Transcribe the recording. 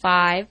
five